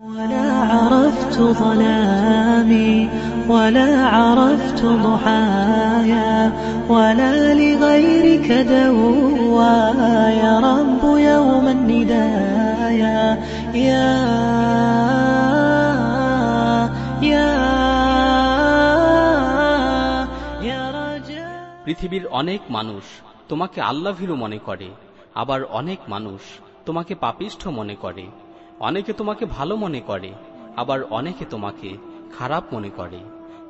ولا عرفت ظلامي ولا عرفت ضحايا ولا لغيرك دوايا رب يوم الندايا يا يا يا رجاء পৃথিবীর অনেক মানুষ তোমাকে আল্লাভীরু মনে করে আবার অনেক মানুষ তোমাকে পাপিষ্ঠ মনে করে অনেকে তোমাকে ভালো মনে করে, আবার অনেকে তোমাকে খারাপ মনে করে।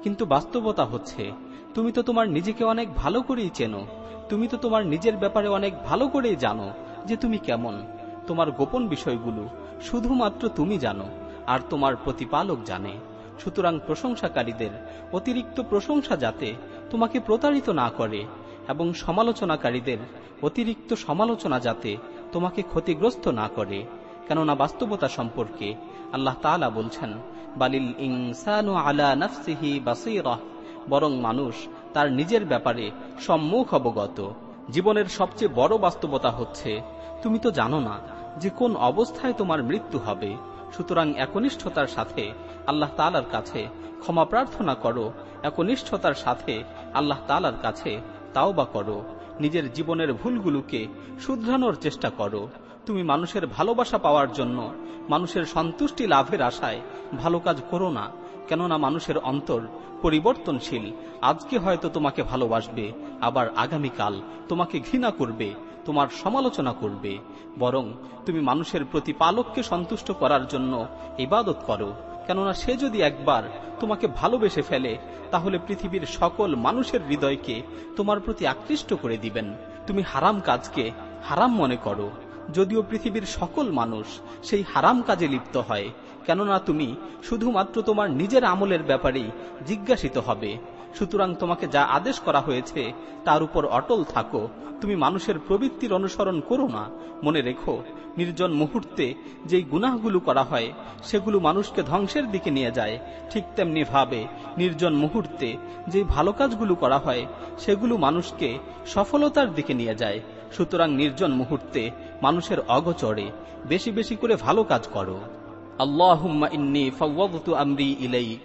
কিন্তু বাস্তবতা হচ্ছে, তুমি তো তোমার নিজেকে অনেক ভালো করেই চেনো, তুমি তো তোমার নিজের ব্যাপারে অনেক ভালো করেই জানো যে তুমি কেমন। তোমার গোপন বিষয়গুলো শুধুমাত্র তুমি জানো, আর তোমার প্রতিপালক জানে। সুতরাং প্রশংসাকারীদের অতিরিক্ত প্রশংসা যাতে তোমাকে প্রতারিত না করে, এবং সমালোচনাকারীদের অতিরিক্ত সমালোচনা যাতে তোমাকে ক্ষতিগ্রস্ত না করে। কেননা বাস্তবতা সম্পর্কে আল্লাহ তাআলা বলছেন, বালিল ইনসানু আলা নাফসিহি বাসীরাহ বরং মানুষ তার নিজের ব্যাপারে সম্মুখ অবগত। জীবনের সবচেয়ে বড় বাস্তবতা হচ্ছে, তুমি তো জানো না যে কোন অবস্থায় তোমার মৃত্যু হবে, সুতরাং একনিষ্ঠতার সাথে আল্লাহ তালার কাছে ক্ষমা প্রার্থনা করো, একনিষ্ঠতার সাথে আল্লাহ তালার কাছে তাও বা করো, নিজের জীবনের ভুলগুলোকে শুধরানোর চেষ্টা করো। তুমি মানুষের ভালোবাসা পাওয়ার জন্য মানুষের সন্তুষ্টি লাভের আশায় ভালো কাজ করো না, কেননা মানুষের অন্তর পরিবর্তনশীল। আজকে হয়তো তোমাকে ভালোবাসবে, আবার আগামীকাল তোমাকে ঘৃণা করবে, তোমার সমালোচনা করবে। বরং তুমি মানুষের প্রতিপালককে সন্তুষ্ট করার জন্য ইবাদত করো, কেননা সে যদি একবার তোমাকে ভালোবেসে ফেলে, তাহলে পৃথিবীর সকল মানুষের হৃদয়কে তোমার প্রতি আকৃষ্ট করে দিবেন। তুমি হারাম কাজকে হারাম মনে করো। যদিও পৃথিবীর সকল মানুষ সেই হারাম কাজে লিপ্ত হয়, কেননা তুমি শুধুমাত্র তোমার নিজের আমলের ব্যাপারেই জিজ্ঞাসিত হবে। সুতরাং তোমাকে যা আদেশ করা হয়েছে, তার উপর অটল থাকো। তুমি মানুষের প্রবৃত্তির অনুসরণ করো না। মনে রেখো, নির্জন মুহূর্তে যেই গুনাহগুলো করা হয়, সেগুলো মানুষকে ধ্বংসের দিকে নিয়ে যায়। ঠিক তেমনি ভাবে নির্জন মুহূর্তে যেই ভালো কাজগুলো করা হয়, সেগুলো মানুষকে সফলতার দিকে নিয়ে যায়। সুতরাং নির্জন মুহূর্তে মানুষের অগচরে, বেশি বেশি করে ভালো কাজ করো। আল্লাহুম্মা ইন্নি আমরি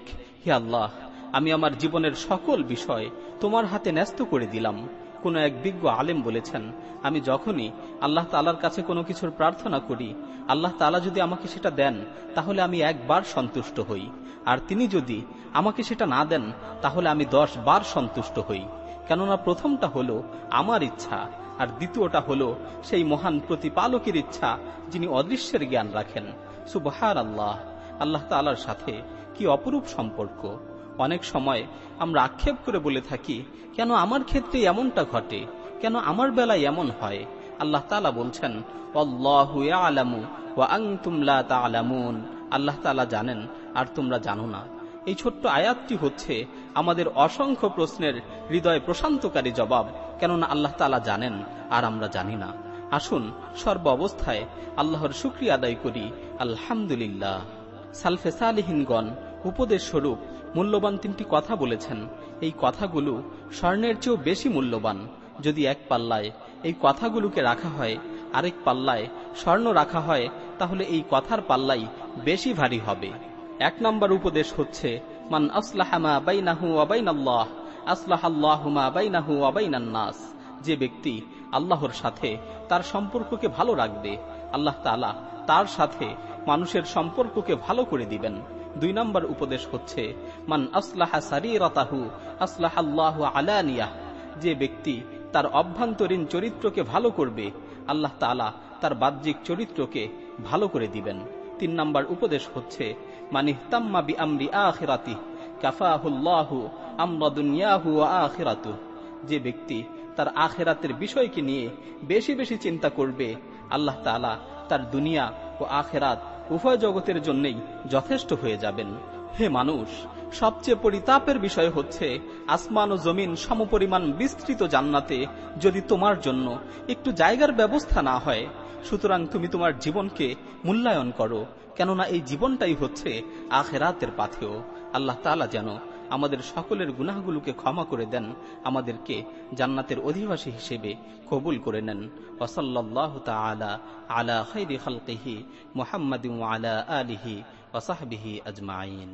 হে আল্লাহ, আমি আমার জীবনের সকল বিষয় তোমার হাতে ন্যস্ত করে দিলাম। কোন এক বিজ্ঞ আলেম বলেছেন, আমি যখনই আল্লাহ তালার কাছে কোনো কিছুর প্রার্থনা করি, আল্লাহ তালা যদি আমাকে সেটা দেন, তাহলে আমি একবার সন্তুষ্ট হই। আর তিনি যদি আমাকে সেটা না দেন, তাহলে আমি দশ বার সন্তুষ্ট হই। কেননা প্রথমটা হলো আমার ইচ্ছা আর দ্বিতীয়টা হলো সেই মহান প্রতিপালকের ইচ্ছা, যিনি অদৃশ্যের জ্ঞান রাখেন। সুবহার আল্লাহ আল্লাহ তালার সাথে কি অপরূপ সম্পর্ক। অনেক সময় আমরা আক্ষেপ করে বলে থাকি, কেন আমার ক্ষেত্রে এমনটা ঘটে? কেন আমার বেলায় এমন হয়? আল্লাহ তালা বলছেন অল্লাহু আলামু ওয়া আনতুম লা তা'লামুন আল্লাহ তালা জানেন, আর তোমরা জানো না। এই ছোট্ট আয়াতটি হচ্ছে আমাদের অসংখ্য প্রশ্নের হৃদয় প্রশান্তকারী জবাব, কেননা আল্লাহ তালা জানেন আর আমরা জানি না। আসুন সর্ব অবস্থায় আল্লাহর শুক্রিয়া আদায় করি। আলহামদুলিল্লাহ। সালফে সালিহিনগণ, উপদেশ স্বরূপ মূল্যবান তিনটি কথা বলেছেন। এই কথাগুলো স্বর্ণের চেয়েও বেশি মূল্যবান। যদি এক পাল্লায় এই কথাগুলোকে রাখা হয়, আরেক পাল্লায় স্বর্ণ রাখা হয়, তাহলে এই কথার পাল্লাই বেশি ভারী হবে। এক নম্বর উপদেশ হচ্ছে মান আসলাহামা বাইনাহু আবাইনাল্লাহ আসলাহাল্লাহুমা বাইনাহু আবাইনান নাস যে ব্যক্তি আল্লাহর সাথে তার সম্পর্ককে ভালো রাখবে, আল্লাহ তালা তার সাথে মানুষের সম্পর্ককে ভালো করে দিবেন। দুই নম্বর উপদেশ হচ্ছে, মান আসলাহা সারিরাতাহু, আসলাহ আল্লাহ আলানিয়াহ। যে ব্যক্তি তার অভ্যন্তরীণ চরিত্রকে ভালো করবে, আল্লাহ তালা তার বাহ্যিক চরিত্রকে ভালো করে দিবেন। তিন নম্বর উপদেশ হচ্ছে দুনিয়াহু যে ব্যক্তি তার আখেরাতের বিষয়কে নিয়ে বেশি বেশি চিন্তা করবে, আল্লাহ তালা তার দুনিয়া ও আখেরাত উভয় জগতের জন্যই যথেষ্ট হয়ে যাবেন। হে মানুষ, সবচেয়ে পরিতাপের বিষয় হচ্ছে আসমান ও জমিন সমপরিমাণ বিস্তৃত জান্নাতে যদি তোমার জন্য একটু জায়গার ব্যবস্থা না হয় সুতরাং তুমি তোমার জীবনকে মূল্যায়ন করো, কেননা এই জীবনটাই হচ্ছে আখেরাতের পাথেও আল্লাহ তালা যেন আমাদের সকলের গুনাহগুলোকে ক্ষমা করে দেন, আমাদেরকে জান্নাতের অধিবাসী হিসেবে কবুল করে নেন। ওসল্লাহ তালা আলা খৈরি খালকিহি মোহাম্মদ আলা আলিহি ওসাহবিহি আজমাইন।